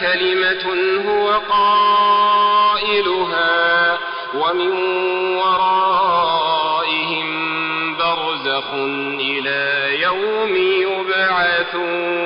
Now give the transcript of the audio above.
كلمة هو قائلها ومن ورائهم برزخ إلى يوم يبعثون.